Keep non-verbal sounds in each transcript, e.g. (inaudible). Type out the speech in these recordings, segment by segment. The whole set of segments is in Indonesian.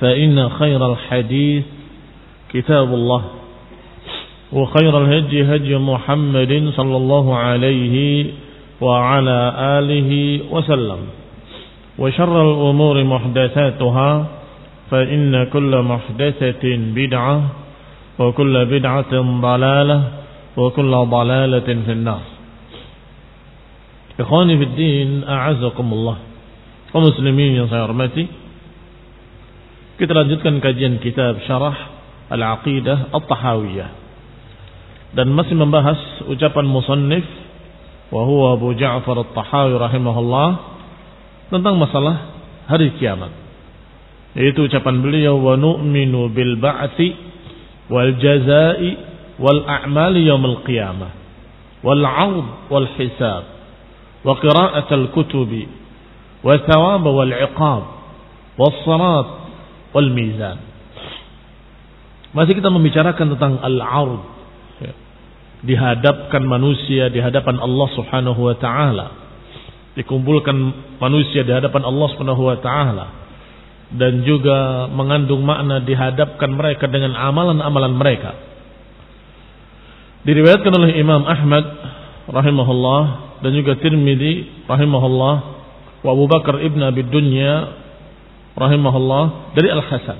فإن خير الحديث كتاب الله وخير الهدي هدي محمد صلى الله عليه وعلى آله وسلم وشر الأمور محدثاتها فإن كل محدثة بدعة وكل بدعة ضلالة وكل ضلالة في النار. إخواني في الدين أعزكم الله ومسلمين saya hormati Kita lanjutkan kajian kitab Syarah Al-Aqidah At-Tahawiyah. Dan masih membahas ucapan musannif wa Abu Ja'far At-Tahawi rahimahullah tentang masalah hari kiamat. Yaitu ucapan beliau wa nu'minu bil ba'ti wal jazai wal a'mali yaumil qiyamah wal 'aud wal hisab wa qira'at al kutubi wa thawab wal 'iqab was salat wal mizan. Masih kita membicarakan tentang al-ard. Ya. Dihadapkan manusia di hadapan Allah Subhanahu wa taala. Dikumpulkan manusia di hadapan Allah Subhanahu wa taala dan juga mengandung makna dihadapkan mereka dengan amalan-amalan mereka. Diriwayatkan oleh Imam Ahmad rahimahullah dan juga Tirmidzi rahimahullah wa Abu Bakar ibn Abi Dunya rahimahullah dari Al Hasan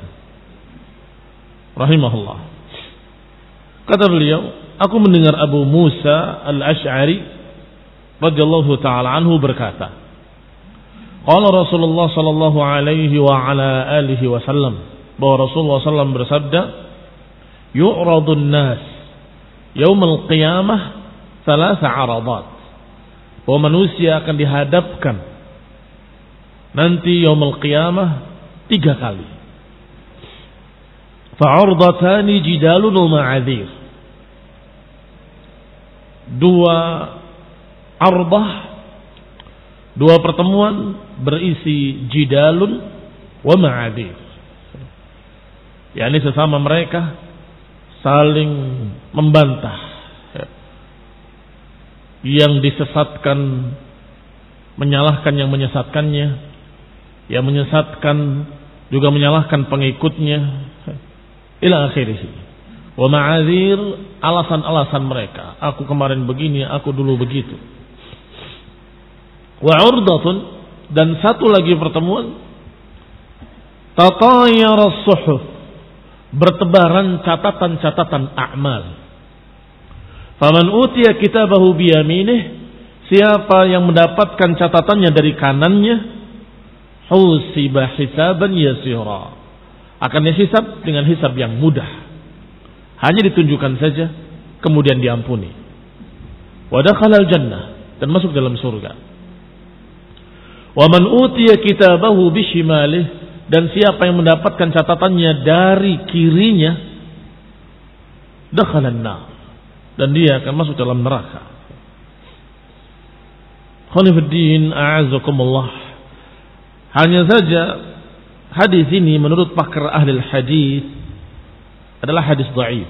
rahimahullah kata beliau aku mendengar Abu Musa Al Ash'ari radhiyallahu taala anhu berkata Qala Rasulullah sallallahu alaihi wa ala alihi wasallam bahwa Rasulullah sallam bersabda yu'radun nas yaumul qiyamah thalatha aradat bahwa manusia akan dihadapkan nanti yaumul qiyamah tiga kali. Fa'urdatani jidalun ma'adhir. Dua arbah, dua pertemuan berisi jidalun wa ma'adhir. yakni sesama mereka saling membantah yang disesatkan menyalahkan yang menyesatkannya yang menyesatkan juga menyalahkan pengikutnya. Ila akhirih. Wa ma'adzir alasan-alasan mereka. Aku kemarin begini aku dulu begitu. Wa urdatun dan satu lagi pertemuan. Tatayara suhuf bertebaran catatan-catatan a'mal. Faman utiya kitabahu biyaminih siapa yang mendapatkan catatannya dari kanannya husiba hisaban yasira akan dihisab dengan hisab yang mudah hanya ditunjukkan saja kemudian diampuni. Wa dakhala jannah dan masuk dalam surga. Wa man utiya kitabahu bishimalih dan siapa yang mendapatkan catatannya dari kirinya dakhala nar dan dia akan masuk dalam neraka. Khonifuddin a'azakumullah. Hanya saja hadis ini menurut pakar ahli hadis adalah hadis dhaif.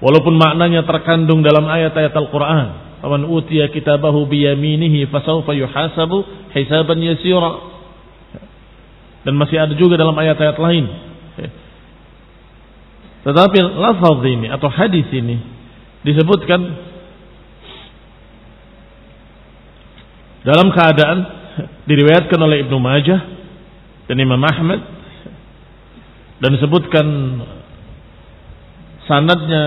Walaupun maknanya terkandung dalam ayat-ayat Al-Qur'an. Faman utiya kitabahu biyaminihi fasawfa yuhasabu hisaban yasira. Dan masih ada juga dalam ayat-ayat lain. Tetapi lafaz ini atau hadis ini disebutkan dalam keadaan diriwayatkan oleh Ibnu Majah dan Imam Ahmad dan disebutkan sanadnya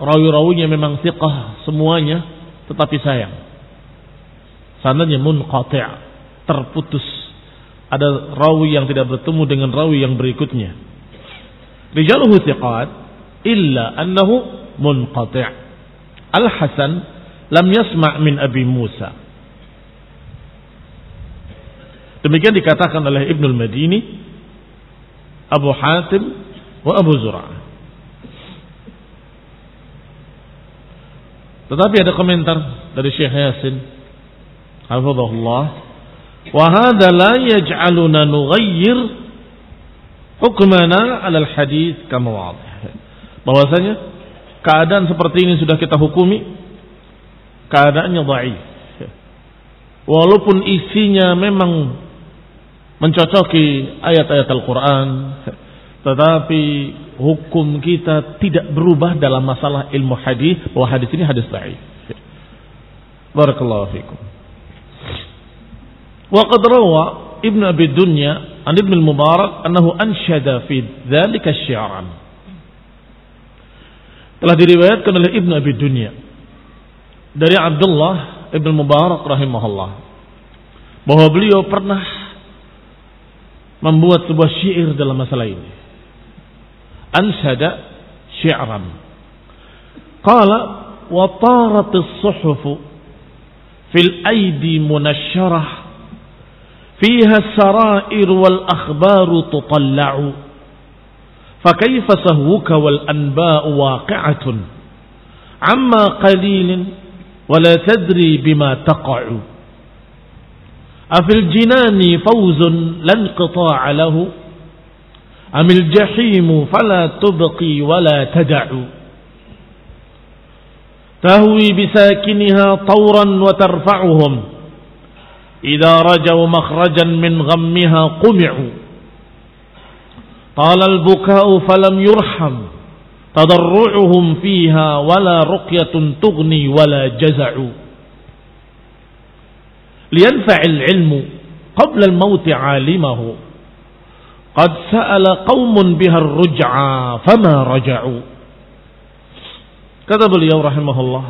rawi-rawinya memang thiqah semuanya tetapi sayang. Sanadnya munqati' terputus. Ada rawi yang tidak bertemu dengan rawi yang berikutnya. Rijaluhu thiqat illa annahu munqati' al-hasan lam yasma' min abi Musa Demikian dikatakan oleh Ibnul Madini, Abu Hatim, wa Abu Zur'ah. Tetapi ada komentar dari Syekh Yasin, hafizahullah, wa hadha la yaj'aluna nughayyir hukmana 'ala al-hadis kama wadih. Bahwasanya keadaan seperti ini sudah kita hukumi keadaannya dhaif. Walaupun isinya memang mencocoki ayat-ayat Al-Quran, tetapi hukum kita tidak berubah dalam masalah ilmu hadis bahwa hadis ini hadis sahih. Barakallahu fikum. Wa qad rawa Ibn Abi Dunya an Ibn al-Mubarak annahu anshada fi dzalika syi'ran. Telah diriwayatkan oleh Ibn Abi Dunya dari Abdullah Ibn Mubarak rahimahullah bahwa beliau pernah membuat sebuah syair dalam masalah ini. Ansada syi'ran. Qala wa tarat as-suhuf fil aidi munashsharah فيها السرائر والأخبار تطلع فكيف سهوك والأنباء واقعة عما قليل ولا تدري بما تقع Afil jinani fawzun lan qita'a lahu Amil jahimu fala tubqi wala tada'u Tahwi bisakiniha tawran wa tarfa'uhum Idza rajau makhrajan min ghammiha qumi'u Tala al-buka'u falam yurham Tadarru'uhum fiha wala ruqyatun tughni wala jaza'u liyanfa'il ilmu qabla al-maut 'alimahu qad sa'ala qaumun biha ar-ruj'a fama raja'u kata beliau rahimahullah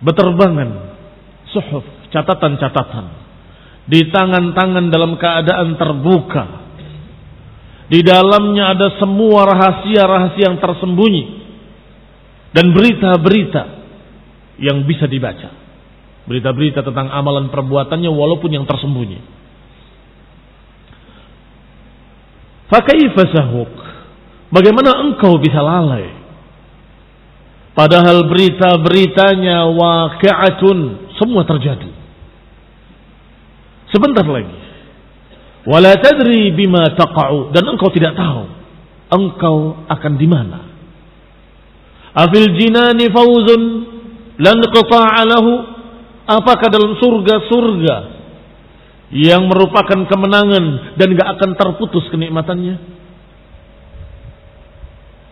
beterbangan suhuf catatan-catatan di tangan-tangan dalam keadaan terbuka. Di dalamnya ada semua rahasia-rahasia yang tersembunyi dan berita-berita yang bisa dibaca Berita-berita tentang amalan perbuatannya walaupun yang tersembunyi. Fakaifa sahuk? Bagaimana engkau bisa lalai? Padahal berita-beritanya waqi'atun semua terjadi. Sebentar lagi. Wala tadri bima taqa'u dan engkau tidak tahu engkau akan di mana. Afil jinani fawzun lan lahu Apakah dalam surga-surga yang merupakan kemenangan dan gak akan terputus kenikmatannya?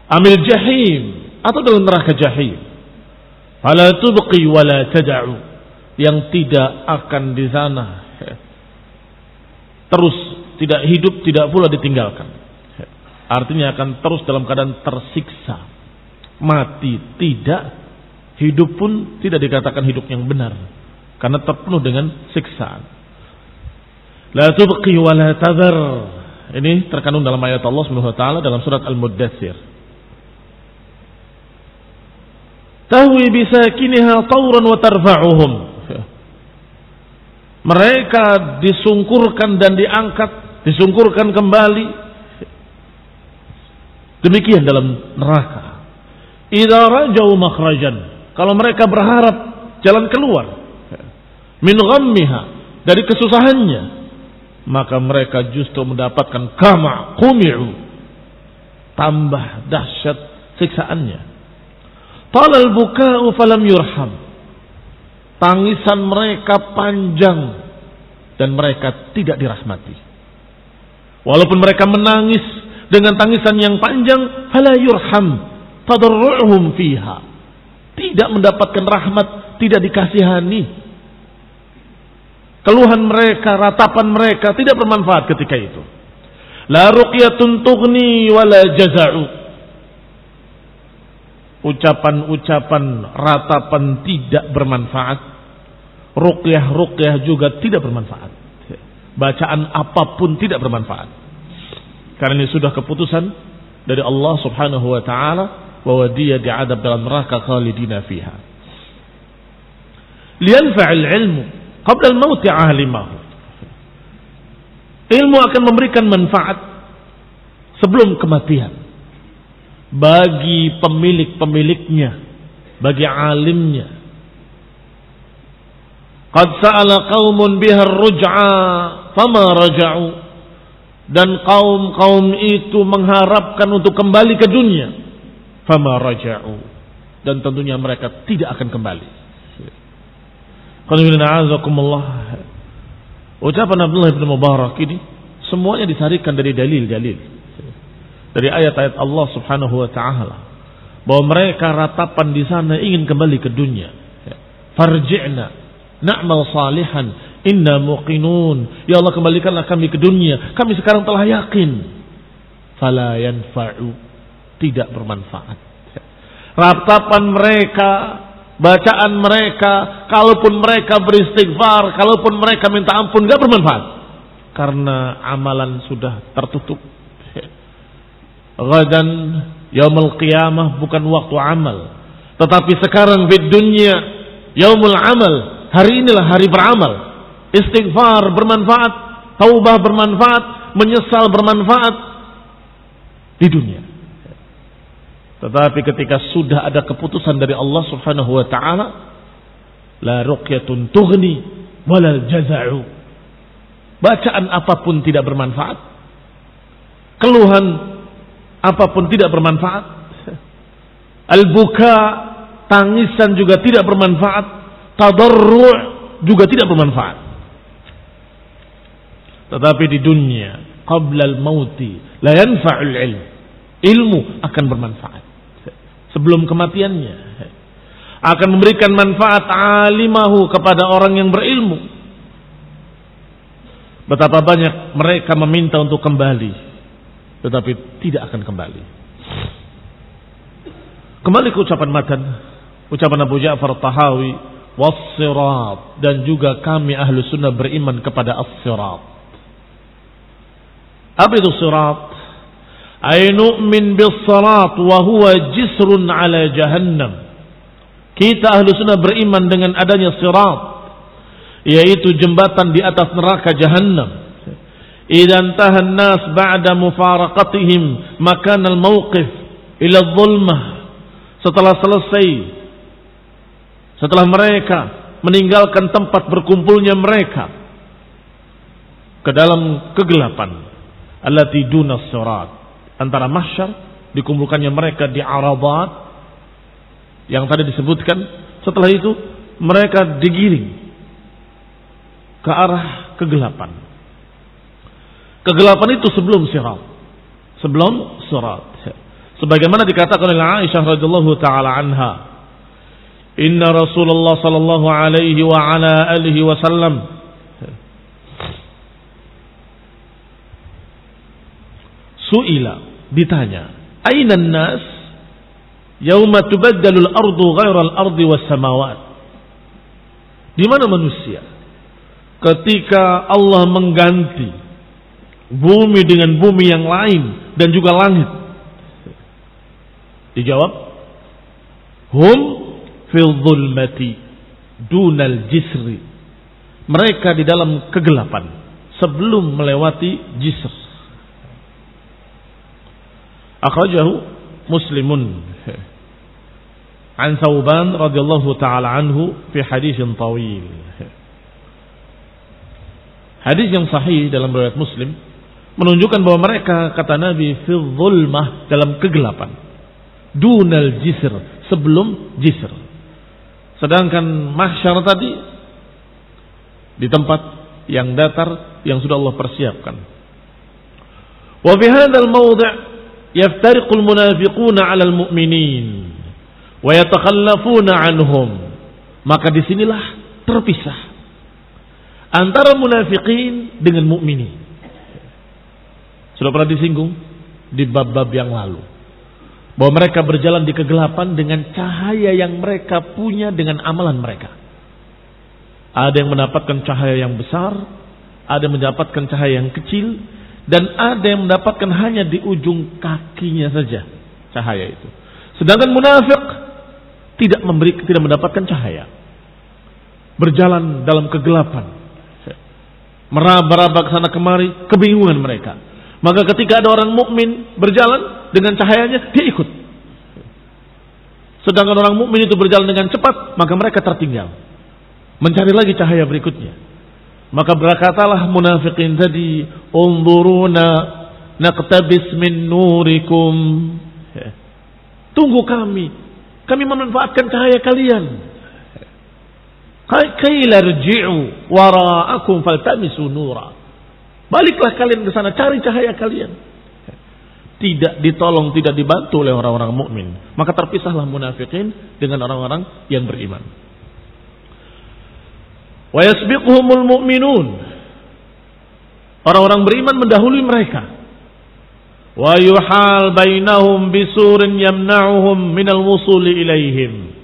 Amil jahim atau dalam neraka jahim. Fala tubqi wala tada'u yang tidak akan di sana terus tidak hidup tidak pula ditinggalkan. Artinya akan terus dalam keadaan tersiksa. Mati tidak, hidup pun tidak dikatakan hidup yang benar karena terpenuh dengan siksaan. La tubqi wa la tadhar. Ini terkandung dalam ayat Allah Subhanahu wa taala dalam surat Al-Muddatsir. tahwi bisakiniha tawran wa tarfa'uhum. Mereka disungkurkan dan diangkat, disungkurkan kembali. Demikian dalam neraka. Idza rajau makhrajan. Kalau mereka berharap jalan keluar min ghammiha dari kesusahannya, maka mereka justru mendapatkan kama kumi'u tambah dahsyat siksaannya. Talal buka'u falam yurham. Tangisan mereka panjang dan mereka tidak dirahmati. Walaupun mereka menangis dengan tangisan yang panjang, fala yurham fiha. Tidak mendapatkan rahmat, tidak dikasihani Keluhan mereka, ratapan mereka tidak bermanfaat ketika itu. La ruqyatun tughni wala jaza'u. Ucapan-ucapan ratapan tidak bermanfaat. Ruqyah-ruqyah juga tidak bermanfaat. Bacaan apa pun tidak bermanfaat. Karena ini sudah keputusan dari Allah Subhanahu wa taala bahwa dia diadab dalam neraka khalidina fiha. Lianfa'il ilmu qabla al-mauti ahlimahu. Ilmu akan memberikan manfaat sebelum kematian. Bagi pemilik-pemiliknya, bagi alimnya. Qad sa'ala qaumun biha ruj'a fama raja'u. Dan kaum-kaum itu mengharapkan untuk kembali ke dunia. Fama raja'u. Dan tentunya mereka tidak akan kembali Ucapan Abdullah bin Mubarak ini semuanya disarikan dari dalil-dalil. Dari ayat-ayat Allah Subhanahu wa taala bahwa mereka ratapan di sana ingin kembali ke dunia. Farji'na na'mal salihan inna muqinun. Ya Allah kembalikanlah kami ke dunia. Kami sekarang telah yakin. Fala yanfa'u. Tidak bermanfaat. Ratapan mereka bacaan mereka, kalaupun mereka beristighfar, kalaupun mereka minta ampun, gak bermanfaat. Karena amalan sudah tertutup. (laughs) Gadan yaumul qiyamah bukan waktu amal. Tetapi sekarang di dunia yaumul amal. Hari inilah hari beramal. Istighfar bermanfaat, taubah bermanfaat, menyesal bermanfaat di dunia. Tetapi ketika sudah ada keputusan dari Allah Subhanahu wa taala, la ruqyatun tughni walal jaza'u. Bacaan apa pun tidak bermanfaat. Keluhan apa pun tidak bermanfaat. Al-buka, tangisan juga tidak bermanfaat. Tadarru' juga tidak bermanfaat. Tetapi di dunia, qabla al-mauti, la yanfa'ul ilm. Ilmu akan bermanfaat sebelum kematiannya akan memberikan manfaat alimahu kepada orang yang berilmu. Betapa banyak mereka meminta untuk kembali tetapi tidak akan kembali. Kembali ke ucapan matan ucapan Abu Ja'far Tahawi wassirat dan juga kami ahlu sunnah beriman kepada as-sirat. Apa itu sirat ay nu'min bis wa huwa jisrun ala jahannam. Kita ahlu sunnah beriman dengan adanya sirat yaitu jembatan di atas neraka jahannam. Idan tahan nas ba'da mufaraqatihim makan al mawqif ila dhulmah setelah selesai setelah mereka meninggalkan tempat berkumpulnya mereka ke dalam kegelapan. Allati dunas sirat antara mahsyar dikumpulkannya mereka di Arabat yang tadi disebutkan. Setelah itu mereka digiring ke arah kegelapan. Kegelapan itu sebelum sirat. Sebelum sirat. Sebagaimana dikatakan oleh Aisyah radhiyallahu taala anha Inna Rasulullah sallallahu alaihi wa ala alihi wasallam suila ditanya aina nas yauma tubaddalu al-ardu ghayra al-ardi was samawat di mana manusia ketika Allah mengganti bumi dengan bumi yang lain dan juga langit dijawab hum fil dhulmati dunal jisri. Mereka di dalam kegelapan sebelum melewati jisr. Akhrajahu Muslimun an Thauban radhiyallahu taala anhu fi hadis tawil. Hadis yang sahih dalam riwayat Muslim menunjukkan bahwa mereka kata Nabi fil zulmah dalam kegelapan. Dunal jisr sebelum jisr. Sedangkan mahsyar tadi di tempat yang datar yang sudah Allah persiapkan. Wa fi hadzal mawdi' yaftariqul munafiquna 'alal mu'minin wa yatakhallafuna 'anhum. Maka di sinilah terpisah antara munafikin dengan mukminin. Sudah pernah disinggung di bab-bab yang lalu. Bahwa mereka berjalan di kegelapan dengan cahaya yang mereka punya dengan amalan mereka. Ada yang mendapatkan cahaya yang besar, ada yang mendapatkan cahaya yang kecil, dan ada yang mendapatkan hanya di ujung kakinya saja cahaya itu. Sedangkan munafik tidak memberi tidak mendapatkan cahaya. Berjalan dalam kegelapan. Meraba-raba ke sana kemari, kebingungan mereka. Maka ketika ada orang mukmin berjalan dengan cahayanya, dia ikut. Sedangkan orang mukmin itu berjalan dengan cepat, maka mereka tertinggal. Mencari lagi cahaya berikutnya. Maka berkatalah munafikin tadi, "Unzuruna naqtabis min nurikum." Ya. Tunggu kami. Kami memanfaatkan cahaya kalian. Kaila rji'u wara'akum faltamisu nura. Baliklah kalian ke sana, cari cahaya kalian. Tidak ditolong, tidak dibantu oleh orang-orang mukmin. Maka terpisahlah munafikin dengan orang-orang yang beriman. Wa yasbiquhumul mu'minun. Orang-orang beriman mendahului mereka. Wa yuhal bainahum bisurin yamna'uhum minal wusuli ilaihim.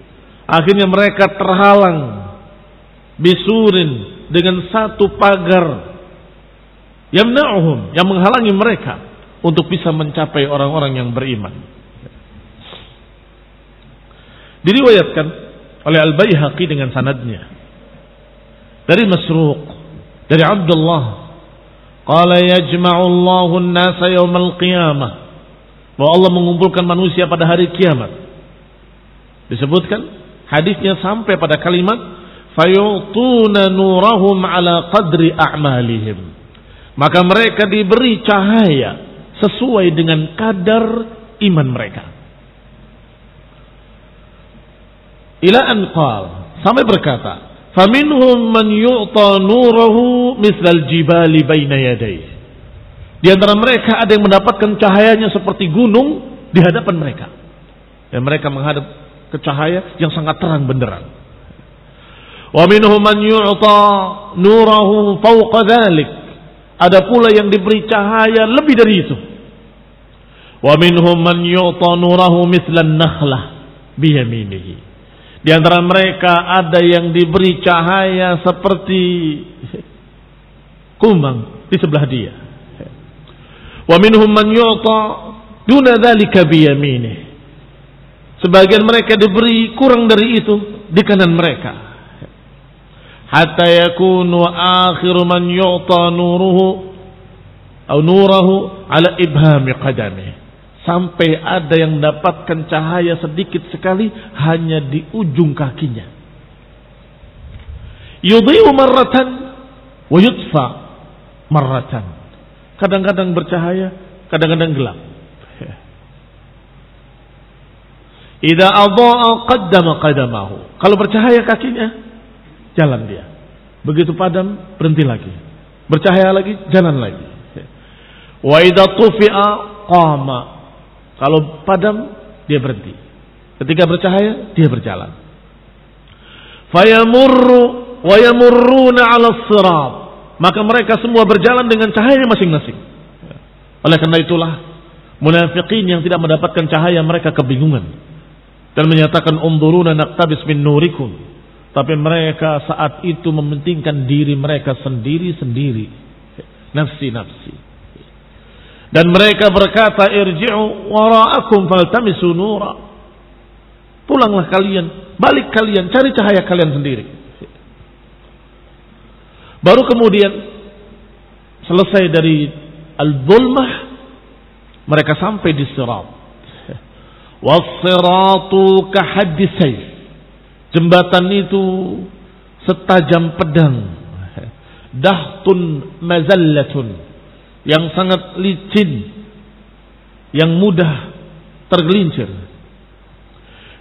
Akhirnya mereka terhalang bisurin dengan satu pagar yamna'uhum yang menghalangi mereka untuk bisa mencapai orang-orang yang beriman. Diriwayatkan oleh Al-Baihaqi dengan sanadnya dari Masruq dari Abdullah. Qala yajma'u Allahu an-nasa yaumal qiyamah. Bahwa Allah mengumpulkan manusia pada hari kiamat. Disebutkan hadisnya sampai pada kalimat fayutuna nurahum ala qadri a'malihim. Maka mereka diberi cahaya sesuai dengan kadar iman mereka. Ila anqal sampai berkata, "Faminhum man yu'ta nurahu misal jibali baina yadayhi." Di antara mereka ada yang mendapatkan cahayanya seperti gunung di hadapan mereka. Dan mereka menghadap ke cahaya yang sangat terang benderang. Wa minhum man yu'ta nurahu fawqa dhalik ada pula yang diberi cahaya lebih dari itu. Wa minhum man yu'ta nurahu mithlan nakhlah biyaminihi. Di antara mereka ada yang diberi cahaya seperti kumbang di sebelah dia. Wa minhum man yu'ta duna dzalika biyaminihi. Sebagian mereka diberi kurang dari itu di kanan mereka hatta yakunu akhiru man yu'ta nuruhu atau nurahu ala ibhami qadami sampai ada yang mendapatkan cahaya sedikit sekali hanya di ujung kakinya yudhi'u marratan wa yutfa marratan kadang-kadang bercahaya kadang-kadang gelap (laughs) Ida adha'a qaddama qadamahu. Kalau bercahaya kakinya, jalan dia. Begitu padam, berhenti lagi. Bercahaya lagi, jalan lagi. Wa idza tufi'a qama. Kalau padam, dia berhenti. Ketika bercahaya, dia berjalan. Fayamurru wa yamurruna 'ala sirat. Maka mereka semua berjalan dengan cahaya masing-masing. Oleh karena itulah munafikin yang tidak mendapatkan cahaya mereka kebingungan dan menyatakan unduruna naqtabis min nurikum tapi mereka saat itu mementingkan diri mereka sendiri-sendiri. Nafsi-nafsi. Dan mereka berkata, irji'u wara'akum faltamisu nura. Pulanglah kalian, Balik kalian, cari cahaya kalian sendiri. Baru kemudian selesai dari al-zulmah mereka sampai di sirat. Was-siratu kahadisai. Jembatan itu setajam pedang. Dahtun mazallatun. Yang sangat licin. Yang mudah tergelincir.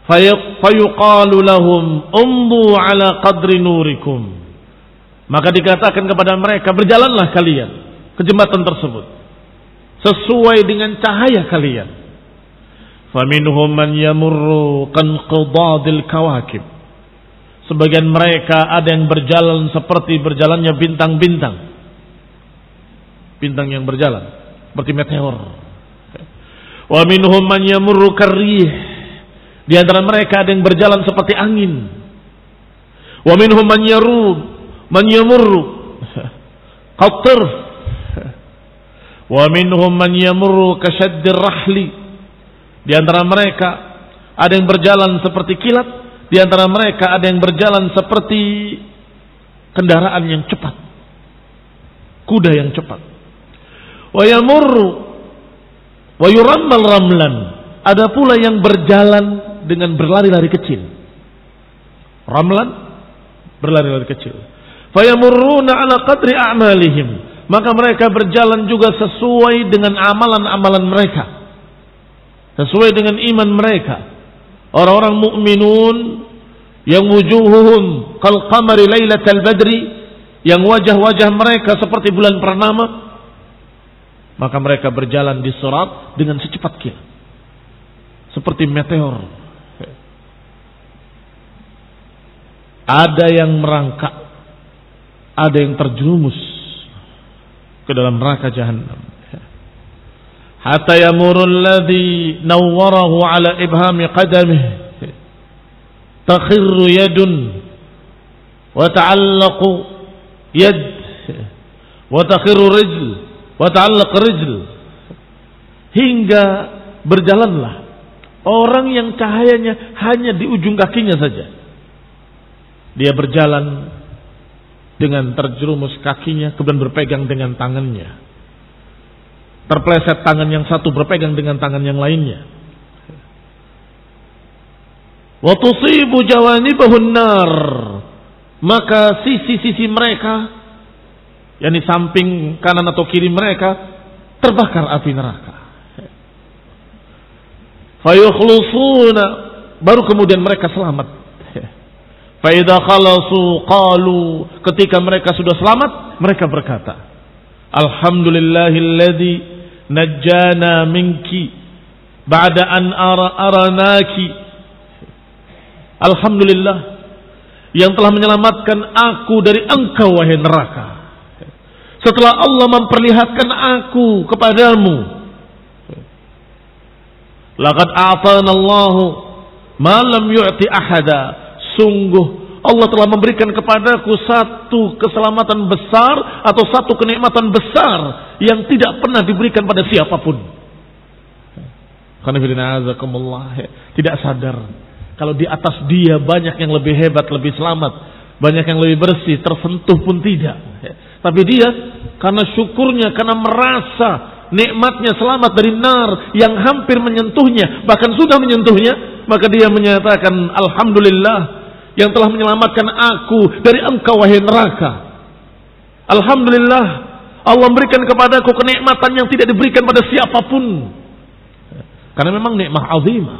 Fayuqalu lahum ala qadri nurikum. Maka dikatakan kepada mereka, berjalanlah kalian ke jembatan tersebut. Sesuai dengan cahaya kalian. Faminhum man yamurru qadadil kawakib. Sebagian mereka ada yang berjalan seperti berjalannya bintang-bintang. Bintang yang berjalan seperti meteor. Wa minhum man yamurru. Di antara mereka ada yang berjalan seperti angin. Wa minhum man yarud man yamurru qatr. Wa minhum man yamurru kashaddir rahli. Di antara mereka ada yang berjalan seperti kilat di antara mereka ada yang berjalan seperti kendaraan yang cepat. Kuda yang cepat. Wa yamurru wa yurammal ramlan. Ada pula yang berjalan dengan berlari-lari kecil. Ramlan berlari-lari kecil. Fayamurruna ala qadri a'malihim. Maka mereka berjalan juga sesuai dengan amalan-amalan mereka. Sesuai dengan iman mereka orang-orang mukminun yang wujuhuhum kal qamari lailatal badri yang wajah-wajah mereka seperti bulan purnama maka mereka berjalan di surat dengan secepat kilat seperti meteor. Ada yang merangkak. Ada yang terjerumus ke dalam neraka jahanam hatta yamuru alladhi nawwarahu ala ibhami qadamih takhirru yadun wa ta'allaqu yad wa takhirru rijl wa ta'allaq rijl hingga berjalanlah orang yang cahayanya hanya di ujung kakinya saja dia berjalan dengan terjerumus kakinya kemudian berpegang dengan tangannya Terpleset tangan yang satu berpegang dengan tangan yang lainnya. Wa tusibu jawanibahun nar. Maka sisi-sisi mereka yang di samping kanan atau kiri mereka terbakar api neraka. Fayukhlusuna baru kemudian mereka selamat. Faida khalasu qalu ketika mereka sudah selamat mereka berkata Alhamdulillahilladzi najjana minki ba'da an ara aranaki Alhamdulillah yang telah menyelamatkan aku dari engkau wahai neraka setelah Allah memperlihatkan aku kepadamu laqad a'tana Allah ma lam yu'ti ahada sungguh Allah telah memberikan kepadaku satu keselamatan besar atau satu kenikmatan besar yang tidak pernah diberikan pada siapa pun. Tidak sadar kalau di atas dia banyak yang lebih hebat, lebih selamat, banyak yang lebih bersih, tersentuh pun tidak. Tapi dia karena syukurnya, karena merasa nikmatnya selamat dari nar yang hampir menyentuhnya, bahkan sudah menyentuhnya, maka dia menyatakan alhamdulillah yang telah menyelamatkan aku dari engkau wahai neraka. Alhamdulillah Allah memberikan kepadaku kenikmatan yang tidak diberikan pada siapa pun. Karena memang nikmat azimah.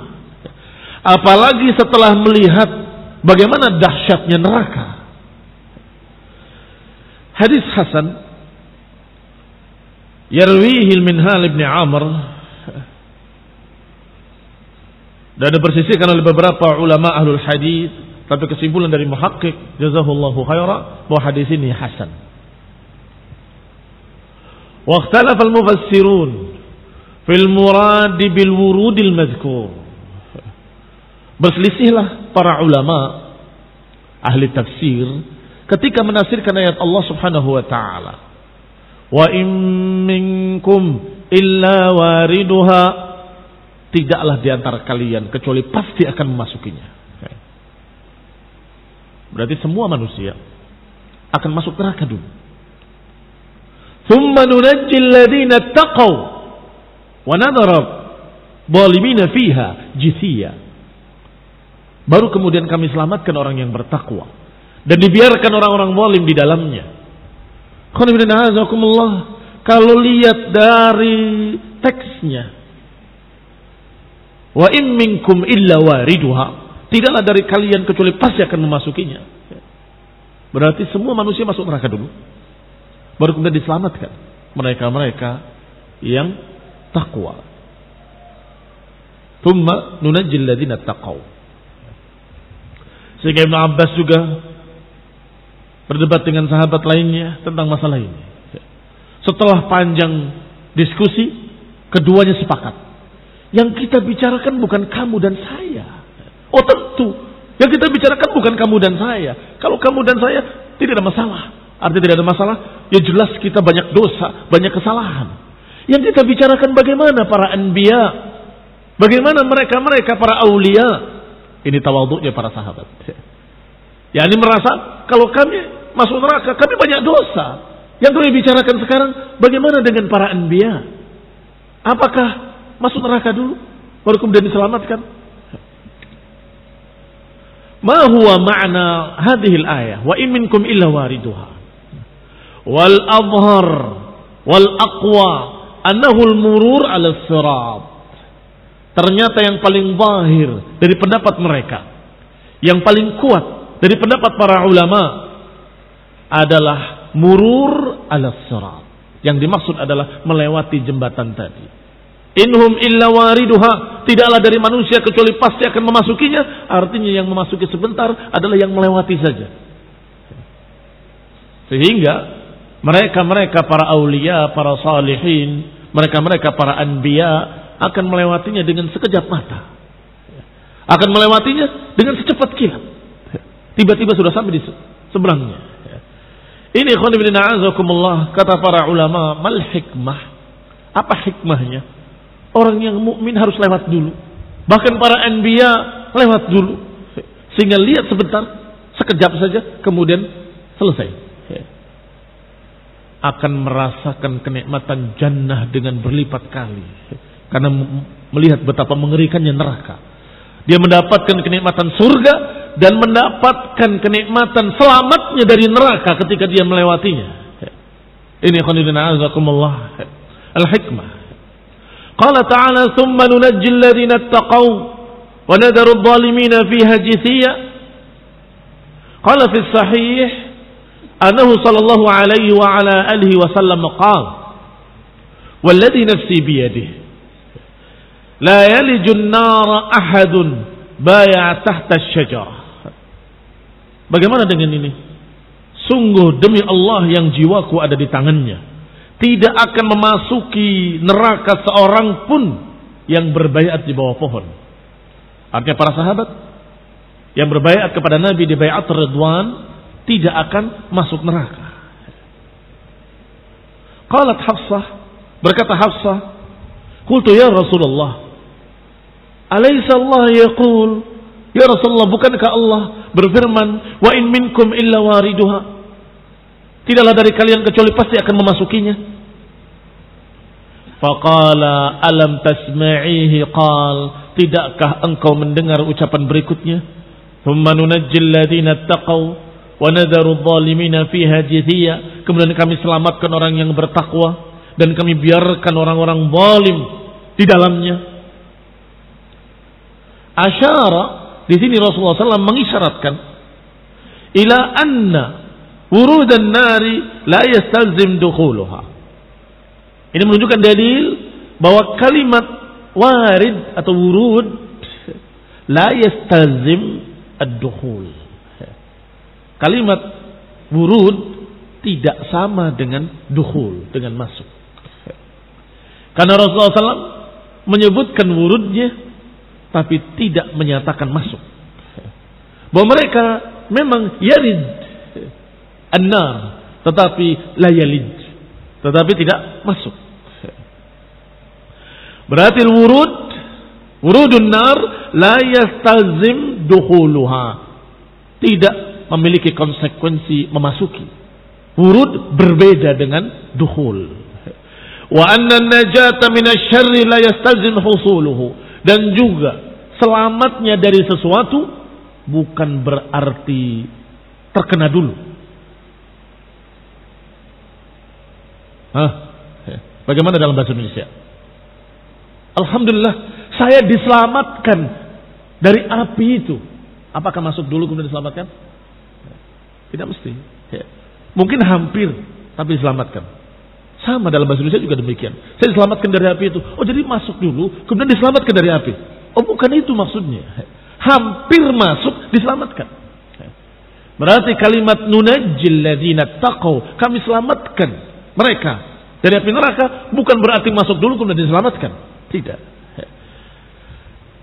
Apalagi setelah melihat bagaimana dahsyatnya neraka. Hadis Hasan Yarwihi minhal ibn Amr dan dipersisihkan oleh beberapa ulama ahlul hadis tapi kesimpulan dari muhakkik jazahullahu khaira bahwa hadis ini hasan. Wa ikhtalafa al-mufassirun fil murad bil wurudil madhkur. Berselisihlah para ulama ahli tafsir ketika menafsirkan ayat Allah Subhanahu wa taala. Wa in minkum illa wariduha tidaklah di antara kalian kecuali pasti akan memasukinya. Berarti semua manusia akan masuk neraka dulu. Thumma nunajjil ladina taqaw wa nadhara zalimina fiha jithiya. Baru kemudian kami selamatkan orang yang bertakwa dan dibiarkan orang-orang zalim di dalamnya. Kalau lihat dari teksnya Wa in minkum illa wariduha Tidaklah dari kalian kecuali pasti akan memasukinya. Berarti semua manusia masuk neraka dulu. Baru kemudian diselamatkan. Mereka-mereka yang takwa. Thumma nunajjil ladina taqaw. Sehingga Ibn Abbas juga berdebat dengan sahabat lainnya tentang masalah ini. Setelah panjang diskusi, keduanya sepakat. Yang kita bicarakan bukan kamu dan saya Oh tentu. Yang kita bicarakan bukan kamu dan saya. Kalau kamu dan saya tidak ada masalah. Artinya tidak ada masalah. Ya jelas kita banyak dosa, banyak kesalahan. Yang kita bicarakan bagaimana para anbiya. Bagaimana mereka-mereka para aulia. Ini tawaduknya para sahabat. (laughs) Ya ini merasa kalau kami masuk neraka, kami banyak dosa. Yang kami bicarakan sekarang, bagaimana dengan para anbiya? Apakah masuk neraka dulu, baru kemudian diselamatkan? Ma huwa ma'na hadhihi al-ayah wa in minkum illa wariduha. Wal adhhar wal aqwa annahu al-murur 'ala sirat. Ternyata yang paling zahir dari pendapat mereka, yang paling kuat dari pendapat para ulama adalah murur 'ala sirat. Yang dimaksud adalah melewati jembatan tadi. Inhum illa wariduha. Tidaklah dari manusia kecuali pasti akan memasukinya. Artinya yang memasuki sebentar adalah yang melewati saja. Sehingga mereka-mereka para aulia, para salihin, mereka-mereka para anbiya akan melewatinya dengan sekejap mata. Akan melewatinya dengan secepat kilat. Tiba-tiba sudah sampai di seberangnya. Ini khonibina kata para ulama, mal hikmah. Apa hikmahnya? Orang yang mukmin harus lewat dulu. Bahkan para anbiya lewat dulu. Sehingga lihat sebentar, sekejap saja, kemudian selesai. Akan merasakan kenikmatan jannah dengan berlipat kali. Karena melihat betapa mengerikannya neraka. Dia mendapatkan kenikmatan surga dan mendapatkan kenikmatan selamatnya dari neraka ketika dia melewatinya. Ini khonidina azakumullah. Al-hikmah. قال تعالى ثم ننجي الذين اتقوا ونذر الظالمين فيها جثيا قال في الصحيح أنه صلى الله عليه وعلى آله وسلم قال والذي نفسي بيده La yalijun nara ahadun baya tahta syajarah. Bagaimana dengan ini? Sungguh demi Allah yang jiwaku ada di tangannya. Tidak akan memasuki neraka seorang pun yang berbayat di bawah pohon. Artinya para sahabat yang berbayat kepada Nabi di bayat Ridwan tidak akan masuk neraka. Qalat Hafsah, berkata Hafsah, "Qultu ya Rasulullah, alaysa Allah yaqul, ya Rasulullah, bukankah Allah berfirman, wa in minkum illa wariduha?" Tidaklah dari kalian kecuali pasti akan memasukinya. Faqala alam tasma'ihi? Qal tidakkah engkau mendengar ucapan berikutnya? Thumma nunajjil ladina taqaw wa nadharu dhalimina fiha jithiya kemudian kami selamatkan orang yang bertakwa dan kami biarkan orang-orang zalim di dalamnya asyara di sini Rasulullah SAW mengisyaratkan ila anna dan nari la yastalzim dukhuluha. Ini menunjukkan dalil bahwa kalimat warid atau wurud (laughs) la yastalzim ad-dukhul. Kalimat wurud tidak sama dengan dukhul, dengan masuk. Karena Rasulullah SAW menyebutkan wurudnya tapi tidak menyatakan masuk. Bahwa mereka memang yarid an-nar tetapi la yalid tetapi tidak masuk berarti wurud wurudun nar la yastazim dukhuluha tidak memiliki konsekuensi memasuki. Wurud berbeda dengan dukhul. Wa anna najata minasyarri la yastalzim husuluhu. Dan juga selamatnya dari sesuatu bukan berarti terkena dulu. Hah? Bagaimana dalam bahasa Indonesia? Alhamdulillah saya diselamatkan dari api itu. Apakah masuk dulu kemudian diselamatkan? Tidak mesti. Mungkin hampir tapi diselamatkan. Sama dalam bahasa Indonesia juga demikian. Saya diselamatkan dari api itu. Oh jadi masuk dulu, kemudian diselamatkan dari api. Oh bukan itu maksudnya. Hampir masuk, diselamatkan. Berarti kalimat nunajjil ladina taqaw. Kami selamatkan mereka dari api neraka. Bukan berarti masuk dulu kemudian diselamatkan. Tidak.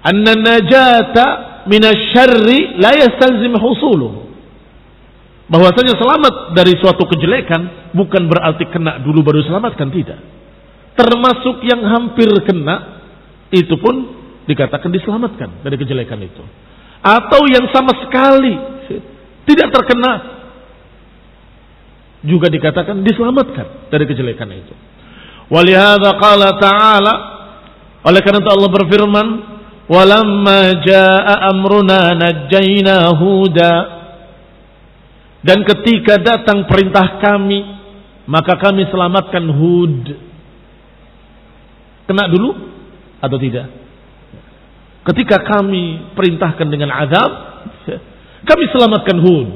Anna najata minasyarri la yastalzim husuluh bahwasanya selamat dari suatu kejelekan bukan berarti kena dulu baru selamatkan tidak. Termasuk yang hampir kena itu pun dikatakan diselamatkan dari kejelekan itu. Atau yang sama sekali tidak terkena juga dikatakan diselamatkan dari kejelekan itu. Walihada qala ta'ala oleh karena itu Allah berfirman, "Walamma jaa amruna najjayna huda" Dan ketika datang perintah kami, maka kami selamatkan Hud. Kena dulu atau tidak? Ketika kami perintahkan dengan azab, kami selamatkan Hud.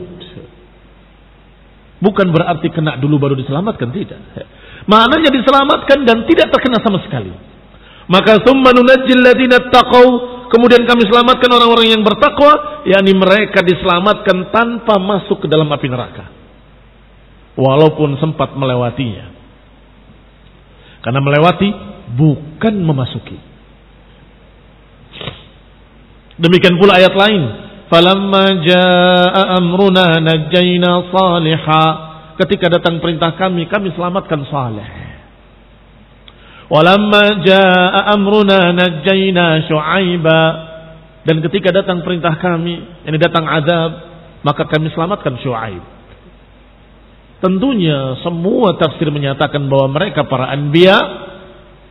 Bukan berarti kena dulu baru diselamatkan, tidak. Maknanya diselamatkan dan tidak terkena sama sekali. Maka summa nunajjil ladina taqaw Kemudian kami selamatkan orang-orang yang bertakwa, yakni mereka diselamatkan tanpa masuk ke dalam api neraka. Walaupun sempat melewatinya. Karena melewati bukan memasuki. Demikian pula ayat lain. Falamma jaa amruna najjayna saliha. Ketika datang perintah kami, kami selamatkan saleh. Walamma jaa amruna najjayna syu'aiba dan ketika datang perintah kami, ini datang azab, maka kami selamatkan Syuaib. Tentunya semua tafsir menyatakan bahwa mereka para anbiya,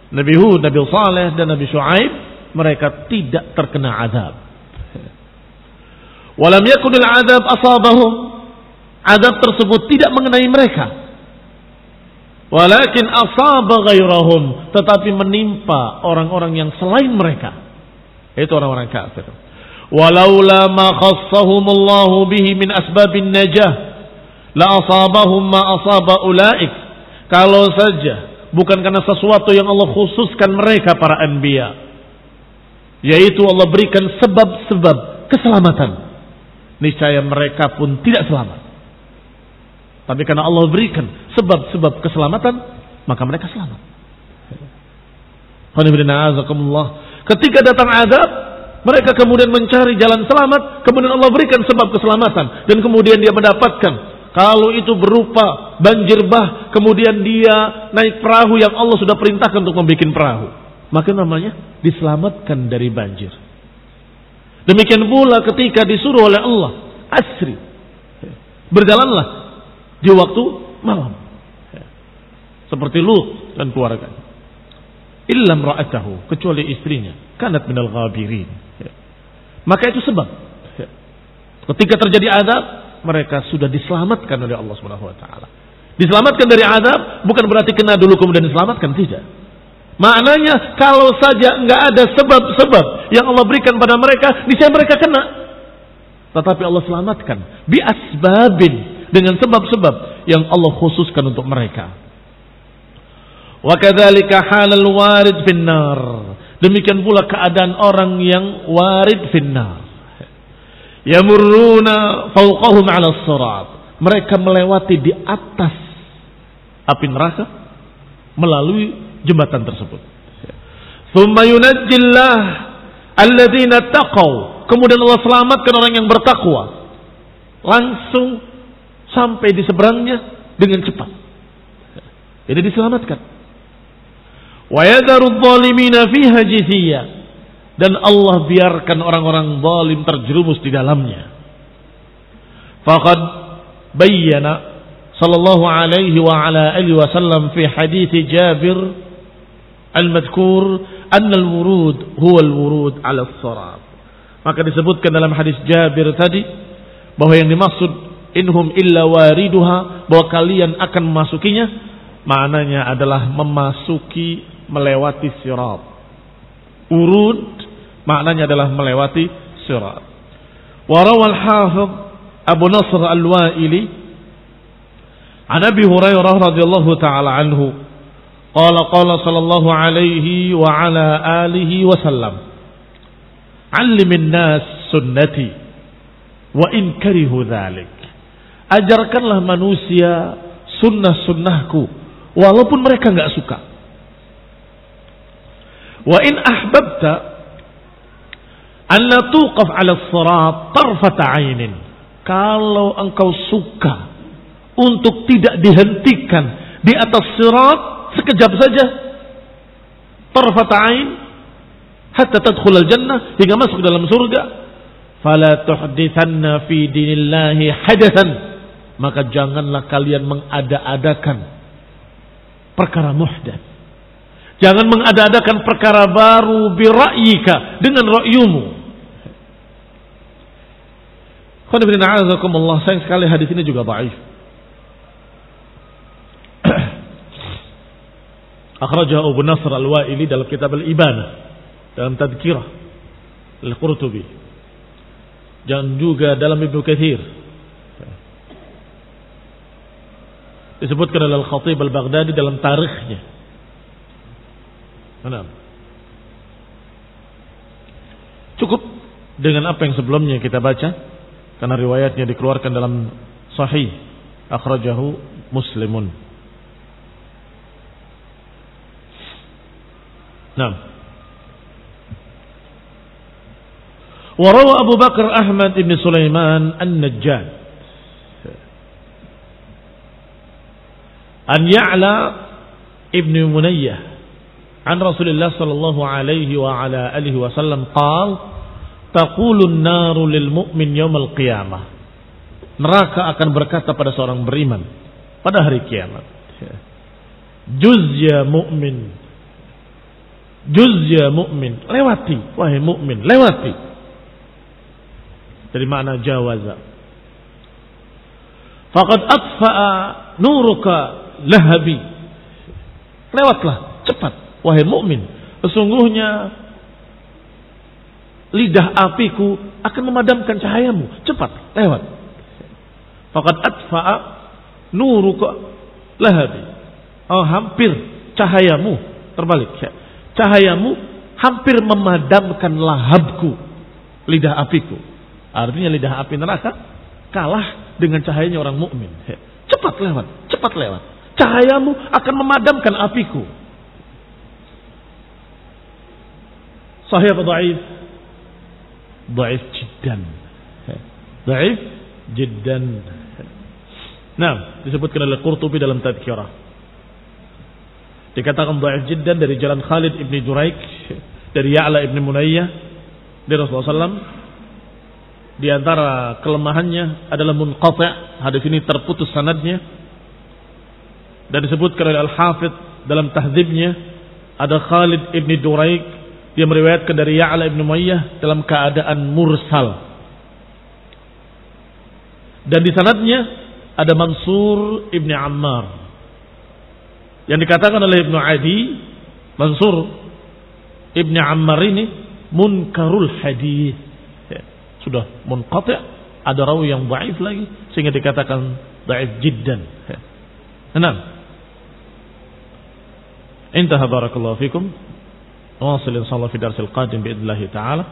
Nabi Hud, Nabi Saleh dan Nabi Syuaib, mereka tidak terkena azab. Walam yakunil azab asabahum. Azab tersebut tidak mengenai mereka. Walakin asaba ghairahum. Tetapi menimpa orang-orang yang selain mereka. Itu orang-orang kafir. Walaula ma khassahumullahu bihi min asbabin najah. La asabahum ma asaba ulaik. Kalau saja bukan karena sesuatu yang Allah khususkan mereka para anbiya. Yaitu Allah berikan sebab-sebab keselamatan. Niscaya mereka pun tidak selamat. Tapi karena Allah berikan sebab-sebab keselamatan, maka mereka selamat. Ketika datang azab, mereka kemudian mencari jalan selamat, kemudian Allah berikan sebab keselamatan dan kemudian dia mendapatkan kalau itu berupa banjir bah, kemudian dia naik perahu yang Allah sudah perintahkan untuk membuat perahu. Maka namanya diselamatkan dari banjir. Demikian pula ketika disuruh oleh Allah, asri. Berjalanlah di waktu malam. Seperti Lut dan keluarganya. Illam ra'atahu, kecuali istrinya. Kanat minal ghabirin. Maka itu sebab. Ketika terjadi azab, mereka sudah diselamatkan oleh Allah Subhanahu wa taala. Diselamatkan dari azab bukan berarti kena dulu kemudian diselamatkan, tidak. Maknanya kalau saja nggak ada sebab-sebab yang Allah berikan pada mereka, niscaya mereka kena. Tetapi Allah selamatkan bi asbabin dengan sebab-sebab yang Allah khususkan untuk mereka. Wa kadzalika halal warid finnar. Demikian pula keadaan orang yang warid finnar. Yamurruna fawqahum 'ala sirat. Mereka melewati di atas api neraka melalui jembatan tersebut. Thumma yunajjillah alladzina taqaw. Kemudian Allah selamatkan orang yang bertakwa. Langsung sampai di seberangnya dengan cepat. Jadi diselamatkan. Wa. Dan Allah biarkan orang-orang zalim terjerumus di dalamnya. faqad bayyana sallallahu alaihi wa ala alihi wasallam fi hadits Jabir al-madhkur anna al-wurud huwa al-wurud ala as-sarat maka disebutkan dalam hadis Jabir tadi bahwa yang dimaksud inhum illa wariduha bahwa kalian akan memasukinya. Maknanya adalah memasuki melewati sirat. Urud maknanya adalah melewati sirat. Warawal hafidh Abu Nasr al-Wa'ili an Abi Hurairah radhiyallahu taala anhu qala qala sallallahu alaihi wa ala alihi wa sallam Allimin nas sunnati wa in karihu dhalik. Ajarkanlah manusia sunnah-sunnahku walaupun mereka nggak suka. Wa in ahbabta la tuqaf 'ala as-sirat tarfata 'ainin. Kalau engkau suka untuk tidak dihentikan di atas sirat sekejap saja tarfata 'ain hatta tadkhulal jannah hingga masuk dalam surga fala tuhdithanna fi dinillahi hadathan maka janganlah kalian mengada-adakan perkara muhdats jangan mengada-adakan perkara baru bira'yika dengan ra'yumu. Allah sayang sekali hadis ini juga baik. (clears throat) Akhrajahu Abu Nasr Al-Wa'ili dalam kitab Al-Ibanah dalam tadkirah Al-Qurtubi. Dan juga dalam Ibnu Katsir disebutkan oleh Al-Khatib Al-Baghdadi dalam tarikhnya Mana? Cukup dengan apa yang sebelumnya kita baca karena riwayatnya dikeluarkan dalam sahih akhrajahu Muslimun. Nah, وروى أبو بكر أحمد بن سليمان النجاد An Ya'la ibnu Munayyah An Rasulullah sallallahu alaihi wa ala alihi wasallam qal Taqulun naru lil mu'min yawmal qiyamah Neraka akan berkata pada seorang beriman pada hari kiamat. Juzya mu'min. Juzya mu'min. Lewati. Wahai mu'min. Lewati. Dari makna jawaza. Faqad atfa'a nuruka lahabi. Lewatlah cepat wahai mukmin. Sesungguhnya lidah apiku akan memadamkan cahayamu. Cepat, lewat. Faqad atfa'a nuruka lahabi. Oh, hampir cahayamu terbalik. Cahayamu hampir memadamkan lahabku, lidah apiku. Artinya lidah api neraka kalah dengan cahayanya orang mukmin. Cepat lewat, cepat lewat. Cahayamu akan memadamkan apiku. Sahih atau dhaif? Dhaif jiddan. Dhaif jiddan. Nah, disebutkan oleh Qurtubi dalam tadkirah. Dikatakan dhaif jiddan dari jalan Khalid ibn Juraik dari Ya'la ibn Munayyah dari Rasulullah SAW di antara kelemahannya adalah munqati'. Hadis ini terputus sanadnya. Dan disebutkan oleh Al-Hafidh dalam tahdzibnya ada Khalid ibn Duraik dia meriwayatkan dari Ya'la ibn Mayyah dalam keadaan mursal. Dan di sanadnya ada Mansur ibn Ammar. Yang dikatakan oleh Ibnu Adi, Mansur ibn Ammar ini munkarul hadis sudah munqati' ada rawi yang dhaif lagi sehingga dikatakan dhaif jiddan. Enam. Intaha barakallahu fikum. واصل إن شاء الله في درس القادم بإذن الله تعالى.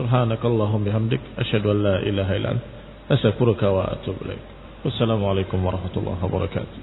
سبحانك اللهم بحمدك أشهد أن لا إله إلا أنت أستغفرك وأتوب إليك. والسلام عليكم ورحمة الله وبركاته.